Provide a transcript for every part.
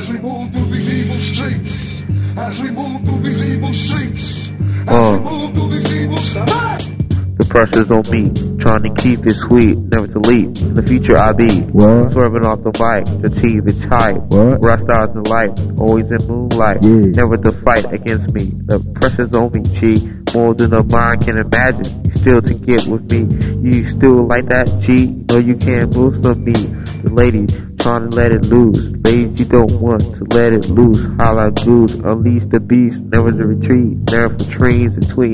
As we move through these evil streets, as we move through these evil streets, as Uh. we move through these evil streets. The pressure's on me, trying to keep it sweet, never to leap. In the future I be What? swerving off the bike, the team is tight. What? Rock stars in life, always in moonlight. Yeah. Never to fight against me. The pressure's on me, G. More than a mind can imagine. You still to get with me. You still like that, G? No, you can't boost on me. The lady trying to let it loose. Ladies, you don't want to let it loose. Holla goose, unleash the beast, never to retreat. Never for trees between.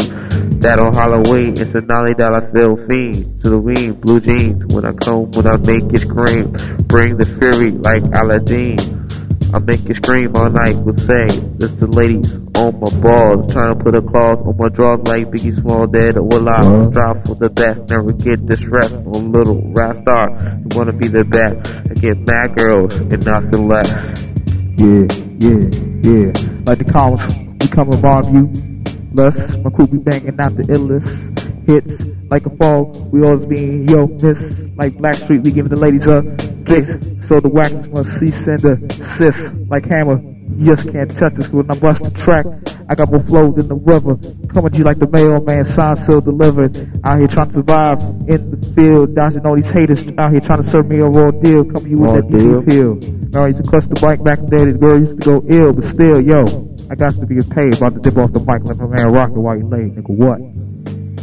That on Halloween, it's a nolly that I feel fiend. To the wind, blue jeans. When I come, when I make it scream. Bring the fury like Aladdin. I make it scream all night with say, the ladies on my balls, trying to put a claws on my drawers like Biggie Small dead or I Uh-huh. strive for the best, never get distressed on little rap star. You wanna be the best, I get mad girls and nothing less. Yeah, yeah, yeah. Like the comments, we come and bomb you. Lust, my crew be banging out the illest hits. Like a fog, we always be yo miss. Like Blackstreet, we giving the ladies a kiss. So the whackers must cease and desist. Like Hammer, just can't touch this when I bust the track. I got more flow than the river. Coming to you like the mailman, sign still delivered. Out here trying to survive in the field, dodging all these haters. Out here trying to serve me a raw deal. Coming to you with Raw deal. that DC pill. Now I used to clutch the bike back in the day. The girl used to go ill, but still, yo, I got to be a paid. About to dip off the mic like my man Rocker while he lay, nigga. What?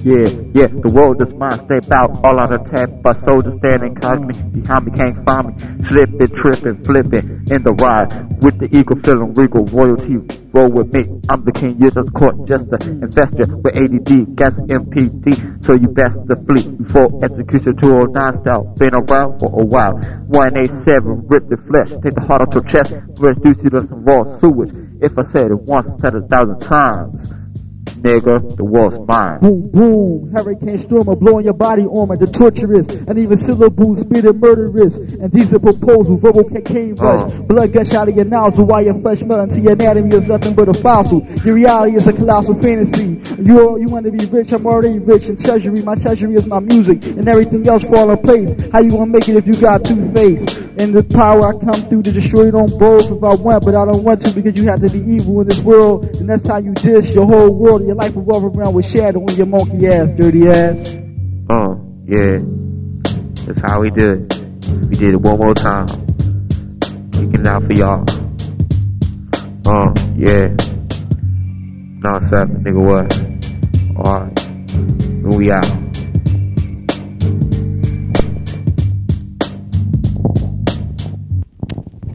Yeah, yeah, the world is mine. Step out, all out attack by soldiers standing me. Behind me can't find me. Slipping, tripping, flipping in the ride. With the eagle feeling regal royalty. Roll with me. I'm the king, you're just court jester. Investor with ADD, gas MPD. So you best to fleet before execution 209 style. Been around for a while. 187, rip the flesh. Take the heart out your chest. Reduce you to some raw sewage. If I said it once, said a thousand times. Nigga, the world's mine. Boom, boom, hurricane stormer blowing your body armor, the torturous, and even syllables, spitting murderous, and these are proposals, verbal cocaine rush, Uh. blood gush out of your nostril while your flesh melts into your anatomy is nothing but a fossil. Your reality is a colossal fantasy. You you want to be rich, I'm already rich, and treasury, my treasury is my music, and everything else fall in place. How you gonna make it if you got two face? And the power I come through to destroy it on both if I want, but I don't want to because you have to be evil in this world, and that's how you dish your whole world and your life will revolve around with shadow on your monkey ass, dirty ass. Oh, yeah. That's how we do it. We did it one more time. Kicking it out for y'all. Oh, yeah. Nah, seven, nigga, what? Alright. We out.